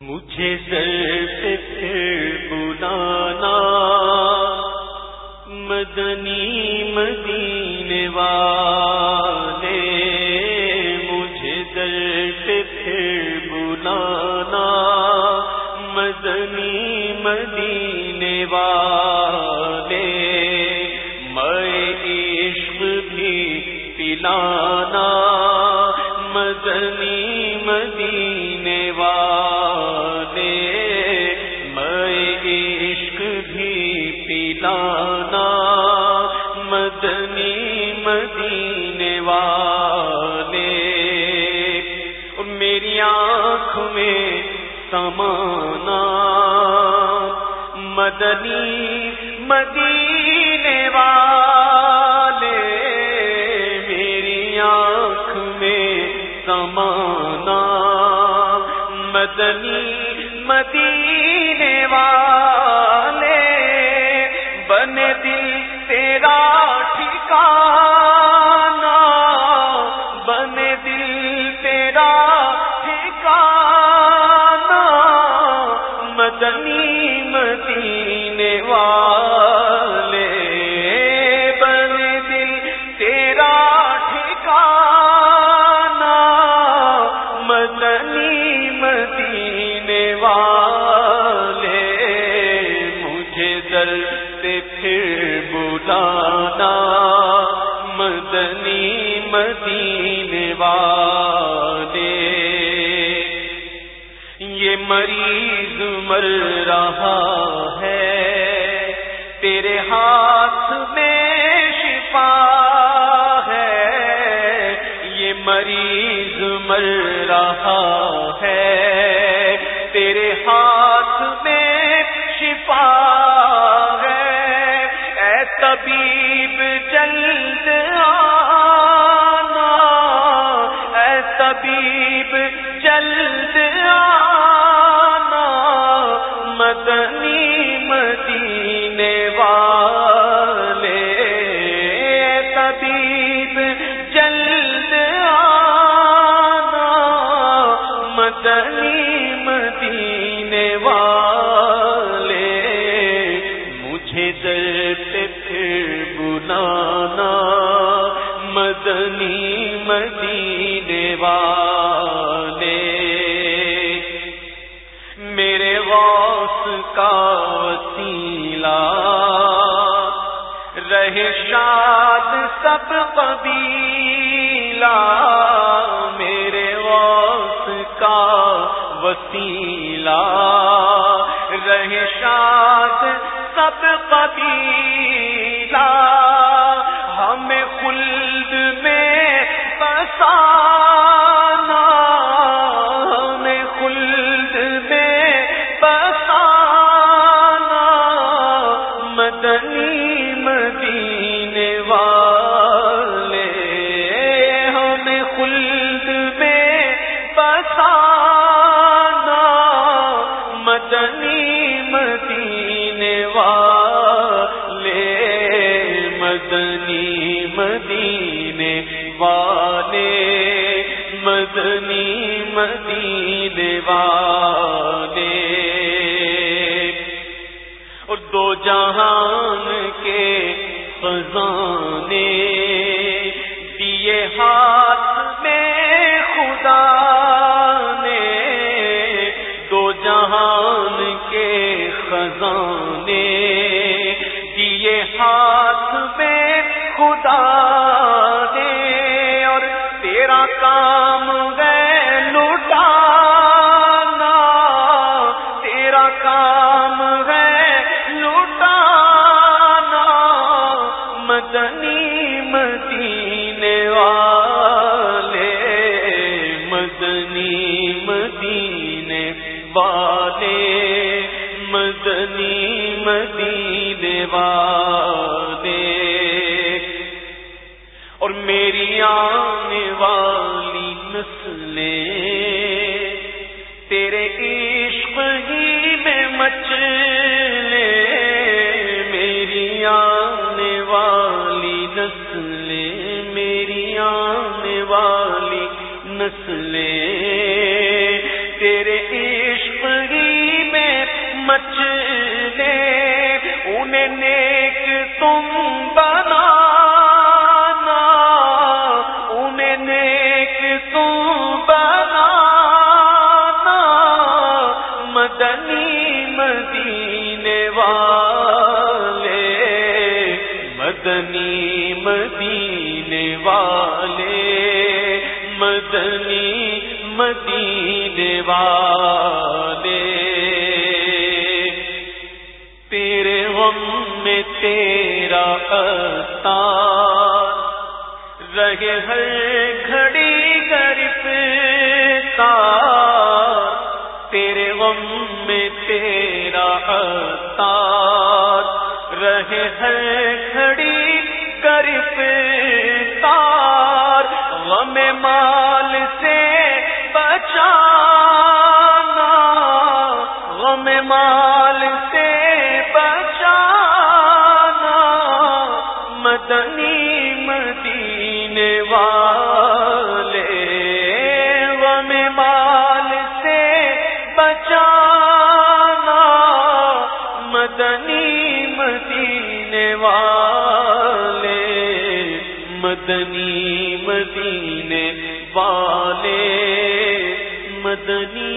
مجھے سے پھر بلانا۔ مدنی مدینے والے، مجھے سے پھر بلانا۔ مدنی مدینے والے، میں عشق بھی پلانا۔ مدنی مدینے والے آنکھ میں سمانا۔ مدنی مدینے والے میری آنکھ میں سمانا۔ مدنی مدنی مدینے والے بنے دل تیرا ٹھکانا مدنی مدینے والے مجھے دل سے پھر بلانا مدنی مدین والے یہ مریض مر رہا ہے۔ تیرے ہاتھ میں شفا ہے۔ یہ مریض مر رہا ہے۔ تیرے ہاتھ میں شفا طبیب مدنی مدینے والے، مجھے در بلانا مدنی مدینے والے۔ میرے غوث کا وسیلہ، رہے شاد سب قبیلہ۔ وسیلہ رہے شاد سب قبیلہ مدینے والے اور دو جہان کے خزانے دیے ہاتھ میں خدا نے، دو جہان کے خزانے مدینے والے، اور میری آنے والی نسلیں تیرے عشق ہی میں مچلے میری آنے والی نسلیں، میری آنے والی نسلیں مدینے والے، مدنی مدینے والے۔ تیرے غم میں تیرا رہے ہر گھڑی گرف تیرے غم میں تیرا رہے ہر گھڑی گرف تار، غم مال سے بچانا، غم مال سے بچانا، مدنی مدینے والے، غم مال سے بچانا، مدنی مدینے والے۔ مدنی مدینے والے مدنی